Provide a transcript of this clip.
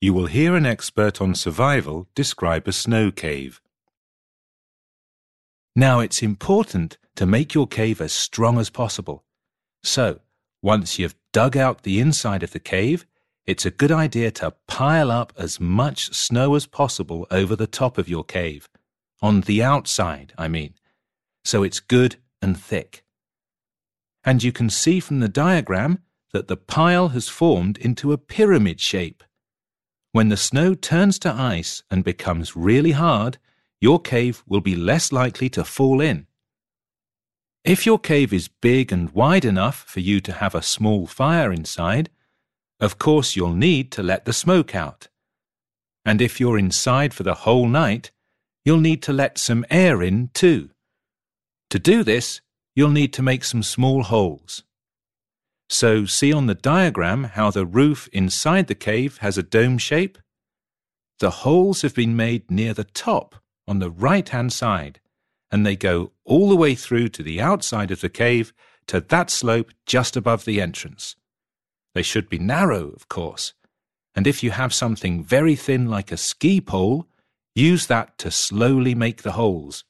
you will hear an expert on survival describe a snow cave. Now it's important to make your cave as strong as possible. So, once you've dug out the inside of the cave, it's a good idea to pile up as much snow as possible over the top of your cave. On the outside, I mean. So it's good and thick. And you can see from the diagram that the pile has formed into a pyramid shape. When the snow turns to ice and becomes really hard, your cave will be less likely to fall in. If your cave is big and wide enough for you to have a small fire inside, of course you'll need to let the smoke out. And if you're inside for the whole night, you'll need to let some air in too. To do this, you'll need to make some small holes. So see on the diagram how the roof inside the cave has a dome shape? The holes have been made near the top on the right hand side, and they go all the way through to the outside of the cave to that slope just above the entrance. They should be narrow, of course, and if you have something very thin like a ski pole, use that to slowly make the holes.